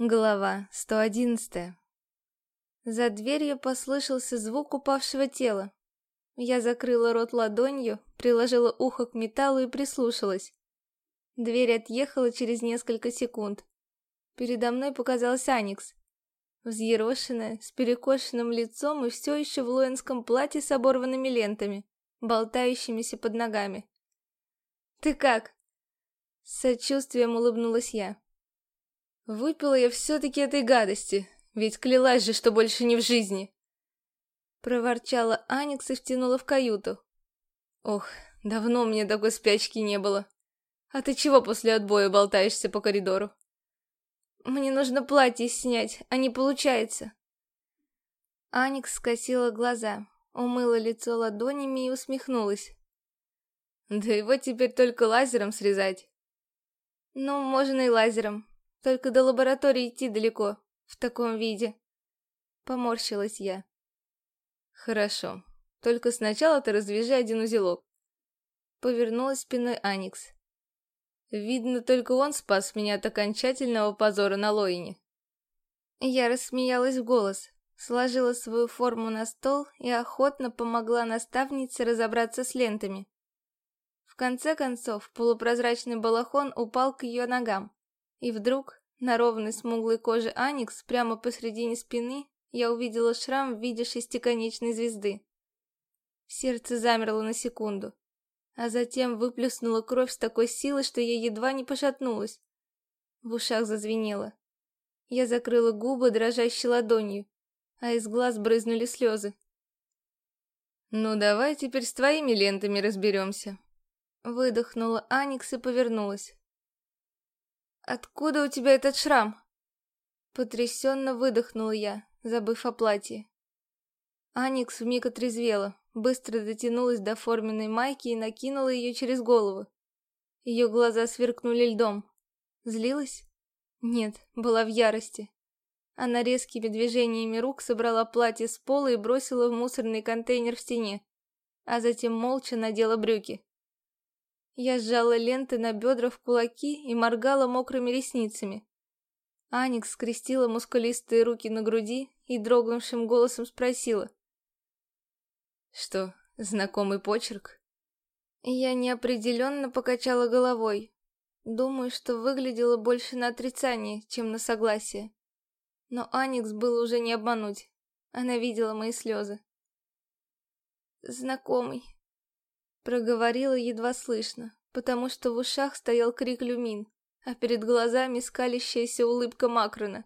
Глава 111 За дверью послышался звук упавшего тела. Я закрыла рот ладонью, приложила ухо к металлу и прислушалась. Дверь отъехала через несколько секунд. Передо мной показался Аникс. Взъерошенная, с перекошенным лицом и все еще в лоинском платье с оборванными лентами, болтающимися под ногами. «Ты как?» С сочувствием улыбнулась я. Выпила я все-таки этой гадости, ведь клялась же, что больше не в жизни. Проворчала Аникс и втянула в каюту. Ох, давно мне такой спячки не было. А ты чего после отбоя болтаешься по коридору? Мне нужно платье снять, а не получается. Аникс скосила глаза, умыла лицо ладонями и усмехнулась. Да его теперь только лазером срезать. Ну, можно и лазером, только до лаборатории идти далеко, в таком виде. Поморщилась я. Хорошо. Только сначала ты развяжи один узелок. Повернулась спиной Аникс. Видно, только он спас меня от окончательного позора на Лоине. Я рассмеялась в голос, сложила свою форму на стол и охотно помогла наставнице разобраться с лентами. В конце концов, полупрозрачный балахон упал к ее ногам. И вдруг на ровной смуглой коже Аникс прямо посредине спины я увидела шрам в виде шестиконечной звезды. Сердце замерло на секунду, а затем выплеснуло кровь с такой силой, что я едва не пошатнулась. В ушах зазвенело. Я закрыла губы дрожащей ладонью, а из глаз брызнули слезы. «Ну давай теперь с твоими лентами разберемся». Выдохнула Аникс и повернулась. «Откуда у тебя этот шрам?» Потрясенно выдохнула я, забыв о платье. Аникс вмиг отрезвела, быстро дотянулась до форменной майки и накинула ее через голову. Ее глаза сверкнули льдом. Злилась? Нет, была в ярости. Она резкими движениями рук собрала платье с пола и бросила в мусорный контейнер в стене, а затем молча надела брюки. Я сжала ленты на бедра в кулаки и моргала мокрыми ресницами. Аникс скрестила мускулистые руки на груди и дрогнувшим голосом спросила. «Что, знакомый почерк?» Я неопределенно покачала головой. Думаю, что выглядело больше на отрицание, чем на согласие. Но Аникс было уже не обмануть. Она видела мои слезы. «Знакомый», Проговорила едва слышно, потому что в ушах стоял крик люмин, а перед глазами скалящаяся улыбка Макрона.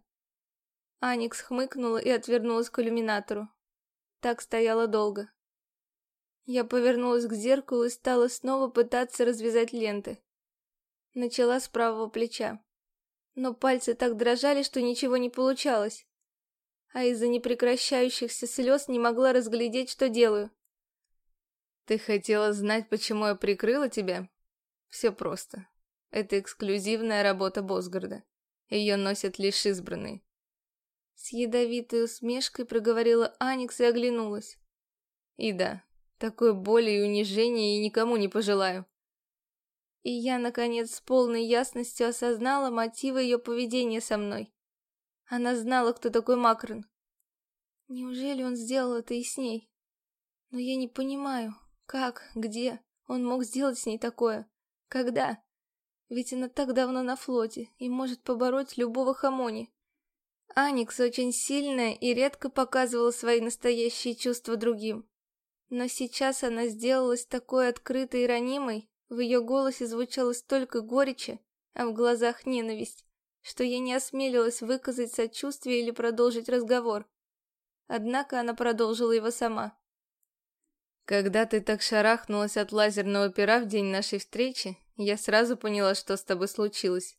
Аникс хмыкнула и отвернулась к иллюминатору. Так стояла долго. Я повернулась к зеркалу и стала снова пытаться развязать ленты. Начала с правого плеча. Но пальцы так дрожали, что ничего не получалось. А из-за непрекращающихся слез не могла разглядеть, что делаю. Ты хотела знать, почему я прикрыла тебя? Все просто. Это эксклюзивная работа Босгарда. Ее носят лишь избранные. С ядовитой усмешкой проговорила Аникс и оглянулась. И да, такой боли и унижения я никому не пожелаю. И я, наконец, с полной ясностью осознала мотивы ее поведения со мной. Она знала, кто такой Макрон. Неужели он сделал это и с ней? Но я не понимаю, как? Где? Он мог сделать с ней такое? Когда? Ведь она так давно на флоте и может побороть любого хамони. Аникс очень сильная и редко показывала свои настоящие чувства другим. Но сейчас она сделалась такой открытой и ранимой, в ее голосе звучало столько горечи, а в глазах ненависть, что я не осмелилась выказать сочувствие или продолжить разговор. Однако она продолжила его сама. Когда ты так шарахнулась от лазерного пера в день нашей встречи, я сразу поняла, что с тобой случилось.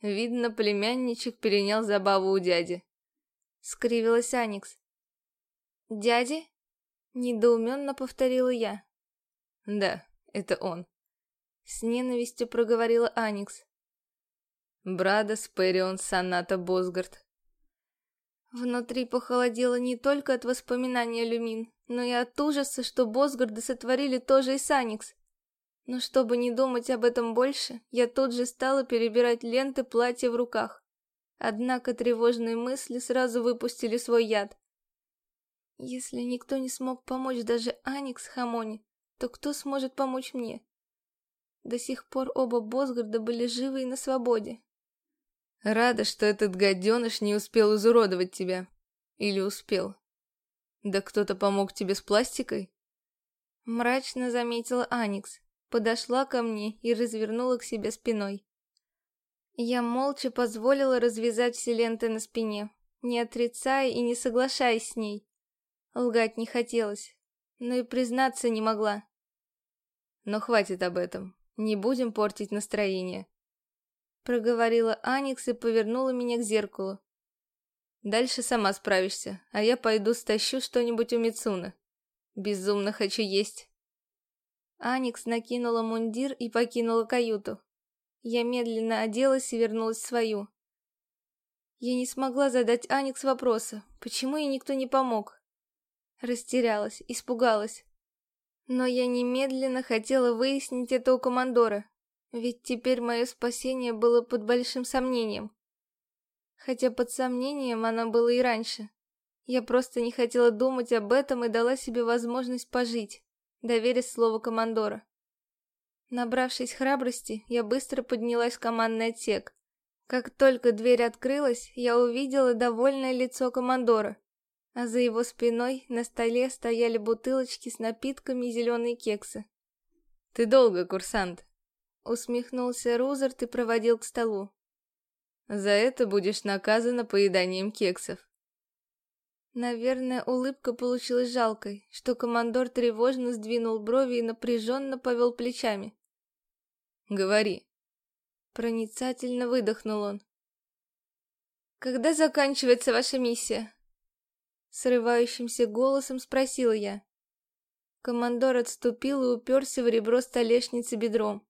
Видно, племянничек перенял забаву у дяди. Скривилась Аникс. «Дяди?» Недоуменно повторила я. «Да, это он». С ненавистью проговорила Аникс. Брада Сперион Соната Босгард. Внутри похолодело не только от воспоминания Люмин, но и от ужаса, что Босгарды сотворили тоже и Саникс. Но чтобы не думать об этом больше, я тут же стала перебирать ленты платья в руках. Однако тревожные мысли сразу выпустили свой яд. Если никто не смог помочь даже Аникс Хамони, то кто сможет помочь мне? До сих пор оба Босгарда были живы и на свободе. Рада, что этот гаденыш не успел изуродовать тебя. Или успел. Да кто-то помог тебе с пластикой? Мрачно заметила Аникс, подошла ко мне и развернула к себе спиной. Я молча позволила развязать все ленты на спине, не отрицая и не соглашаясь с ней. Лгать не хотелось, но и признаться не могла. Но хватит об этом, не будем портить настроение. Проговорила Аникс и повернула меня к зеркалу. Дальше сама справишься, а я пойду стащу что-нибудь у Мицуна. Безумно хочу есть. Аникс накинула мундир и покинула каюту. Я медленно оделась и вернулась в свою. Я не смогла задать Аникс вопроса, почему ей никто не помог. Растерялась, испугалась. Но я немедленно хотела выяснить это у командора, ведь теперь мое спасение было под большим сомнением. Хотя под сомнением оно было и раньше. Я просто не хотела думать об этом и дала себе возможность пожить, доверив слову командора. Набравшись храбрости, я быстро поднялась в командный отсек. Как только дверь открылась, я увидела довольное лицо командора, а за его спиной на столе стояли бутылочки с напитками и зеленые кексы. «Ты долго, курсант?» Усмехнулся Рузерт и проводил к столу. «За это будешь наказана поеданием кексов». Наверное, улыбка получилась жалкой, что командор тревожно сдвинул брови и напряженно повел плечами. Говори. Проницательно выдохнул он. Когда заканчивается ваша миссия? Срывающимся голосом спросила я. Командор отступил и уперся в ребро столешницы бедром.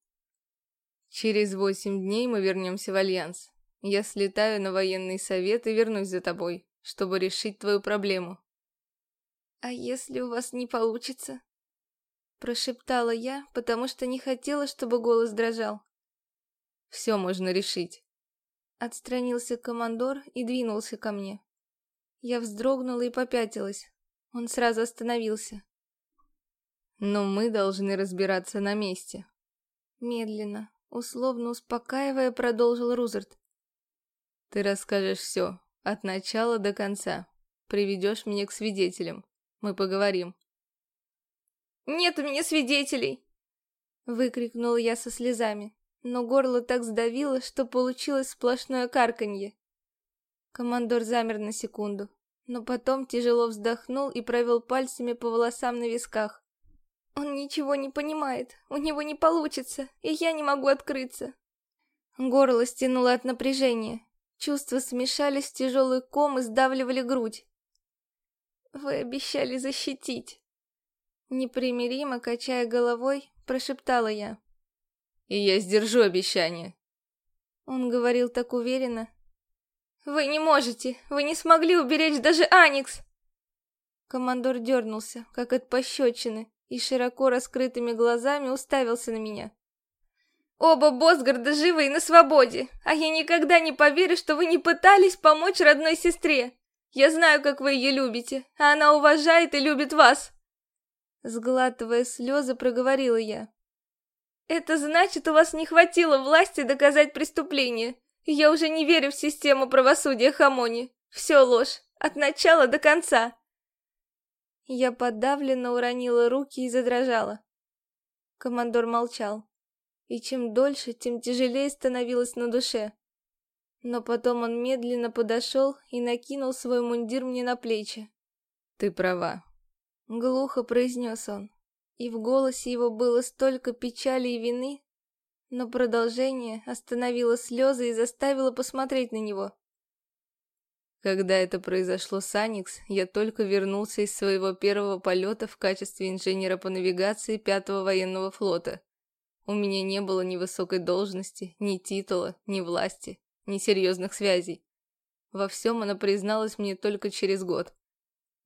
Через восемь дней мы вернемся в Альянс. Я слетаю на военный совет и вернусь за тобой, чтобы решить твою проблему. А если у вас не получится? Прошептала я, потому что не хотела, чтобы голос дрожал. Все можно решить. Отстранился командор и двинулся ко мне. Я вздрогнула и попятилась. Он сразу остановился. Но мы должны разбираться на месте. Медленно, условно успокаивая, продолжил Рузерт. Ты расскажешь все, от начала до конца. Приведешь меня к свидетелям. Мы поговорим. Нет у меня свидетелей!» Выкрикнула я со слезами, но горло так сдавило, что получилось сплошное карканье. Командор замер на секунду, но потом тяжело вздохнул и провел пальцами по волосам на висках. «Он ничего не понимает, у него не получится, и я не могу открыться». Горло стянуло от напряжения, чувства смешались в тяжелый ком и сдавливали грудь. «Вы обещали защитить». Непримиримо, качая головой, прошептала я. «И я сдержу обещание». Он говорил так уверенно. «Вы не можете! Вы не смогли уберечь даже Аникс!» Командор дернулся, как от пощечины, и широко раскрытыми глазами уставился на меня. «Оба Босгарда живы и на свободе, а я никогда не поверю, что вы не пытались помочь родной сестре. Я знаю, как вы ее любите, а она уважает и любит вас!» Сглатывая слезы, проговорила я. «Это значит, у вас не хватило власти доказать преступление. Я уже не верю в систему правосудия Хамони. Все ложь, от начала до конца». Я подавленно уронила руки и задрожала. Командор молчал. И чем дольше, тем тяжелее становилось на душе. Но потом он медленно подошел и накинул свой мундир мне на плечи. «Ты права. Глухо произнес он, и в голосе его было столько печали и вины, но продолжение остановило слезы и заставило посмотреть на него. Когда это произошло с Аникс, я только вернулся из своего первого полета в качестве инженера по навигации пятого военного флота. У меня не было ни высокой должности, ни титула, ни власти, ни серьезных связей. Во всем она призналась мне только через год.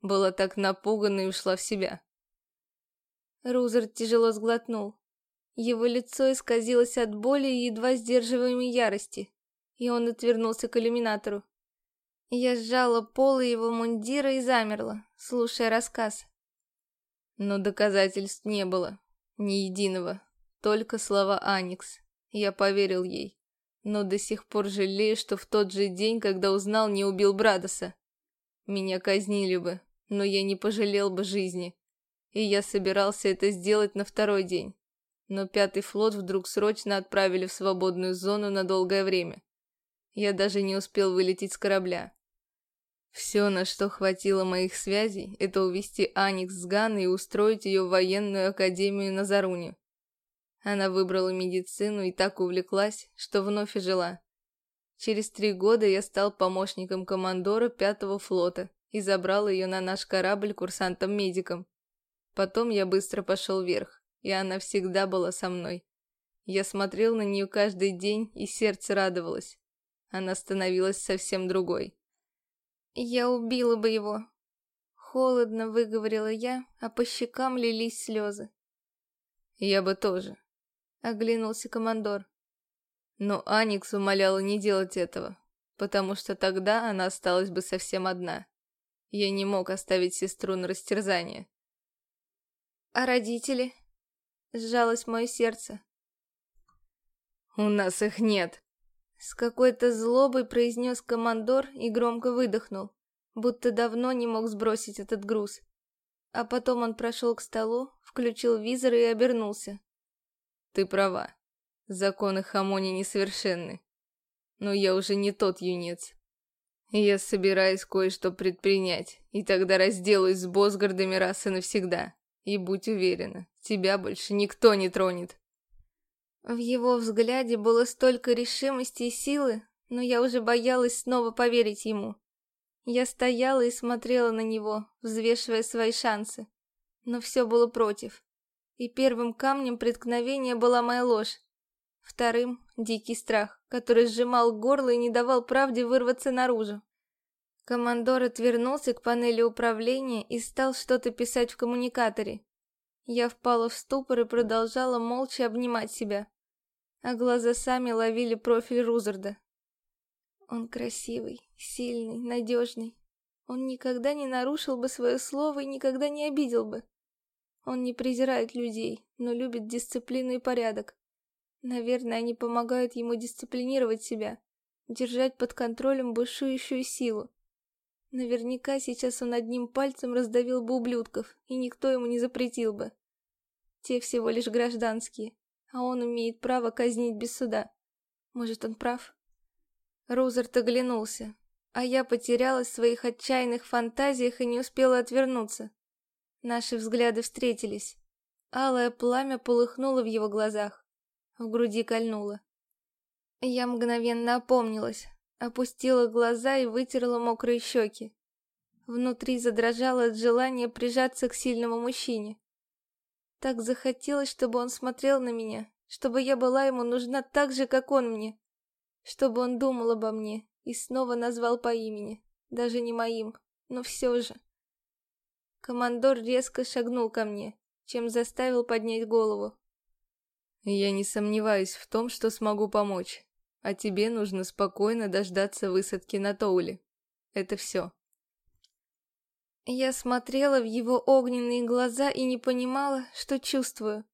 Была так напугана и ушла в себя. Рузер тяжело сглотнул. Его лицо исказилось от боли и едва сдерживаемой ярости. и он отвернулся к иллюминатору. Я сжала полы его мундира и замерла, слушая рассказ. Но доказательств не было, ни единого, только слова Аникс. Я поверил ей, но до сих пор жалею, что в тот же день, когда узнал, не убил Брадоса. Меня казнили бы, но я не пожалел бы жизни. И я собирался это сделать на второй день. Но пятый флот вдруг срочно отправили в свободную зону на долгое время. Я даже не успел вылететь с корабля. Все, на что хватило моих связей, это увести Аникс с Ганной и устроить ее в военную академию на Заруне. Она выбрала медицину и так увлеклась, что вновь ожила. Через три года я стал помощником командора пятого флота и забрал ее на наш корабль курсантом-медиком. Потом я быстро пошел вверх, и она всегда была со мной. Я смотрел на нее каждый день, и сердце радовалось. Она становилась совсем другой. Я убила бы его. Холодно выговорила я, а по щекам лились слезы. Я бы тоже. Оглянулся командор. Но Аникс умоляла не делать этого, потому что тогда она осталась бы совсем одна. Я не мог оставить сестру на растерзание. А родители? Сжалось мое сердце. У нас их нет. С какой-то злобой произнес командор и громко выдохнул, будто давно не мог сбросить этот груз. А потом он прошел к столу, включил визор и обернулся. Ты права. Законы Хамони несовершенны. Но я уже не тот юнец. Я собираюсь кое-что предпринять, и тогда разделаюсь с Босгардами раз и навсегда. И будь уверена, тебя больше никто не тронет. В его взгляде было столько решимости и силы, но я уже боялась снова поверить ему. Я стояла и смотрела на него, взвешивая свои шансы. Но все было против. И первым камнем преткновения была моя ложь. Вторым — дикий страх, который сжимал горло и не давал правде вырваться наружу. Командор отвернулся к панели управления и стал что-то писать в коммуникаторе. Я впала в ступор и продолжала молча обнимать себя а глаза сами ловили профиль Рузарда. Он красивый, сильный, надежный. Он никогда не нарушил бы свое слово и никогда не обидел бы. Он не презирает людей, но любит дисциплину и порядок. Наверное, они помогают ему дисциплинировать себя, держать под контролем бушующую силу. Наверняка сейчас он одним пальцем раздавил бы ублюдков, и никто ему не запретил бы. Те всего лишь гражданские а он имеет право казнить без суда. Может, он прав? Рузерт оглянулся, а я потерялась в своих отчаянных фантазиях и не успела отвернуться. Наши взгляды встретились. Алое пламя полыхнуло в его глазах. В груди кольнуло. Я мгновенно опомнилась, опустила глаза и вытерла мокрые щеки. Внутри задрожало от желания прижаться к сильному мужчине. Так захотелось, чтобы он смотрел на меня, чтобы я была ему нужна так же, как он мне. Чтобы он думал обо мне и снова назвал по имени, даже не моим, но все же. Командор резко шагнул ко мне, чем заставил поднять голову. Я не сомневаюсь в том, что смогу помочь, а тебе нужно спокойно дождаться высадки на Тоуле. Это все. Я смотрела в его огненные глаза и не понимала, что чувствую.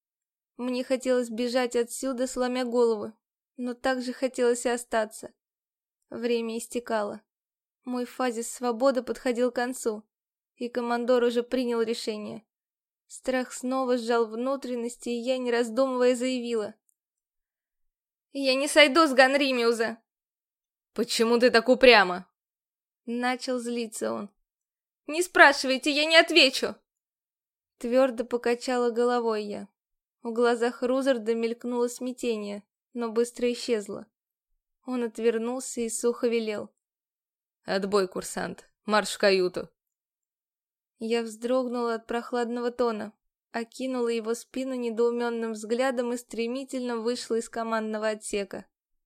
Мне хотелось бежать отсюда, сломя голову, но также хотелось и остаться. Время истекало. Мой фазис свободы подходил к концу, и командор уже принял решение. Страх снова сжал внутренности, и я, не раздумывая, заявила. «Я не сойду с Ганримиуза!» «Почему ты так упрямо?» Начал злиться он. Не спрашивайте, я не отвечу!» Твердо покачала головой я. В глазах Рузарда мелькнуло смятение, но быстро исчезло. Он отвернулся и сухо велел. «Отбой, курсант! Марш в каюту!» Я вздрогнула от прохладного тона, окинула его спину недоуменным взглядом и стремительно вышла из командного отсека.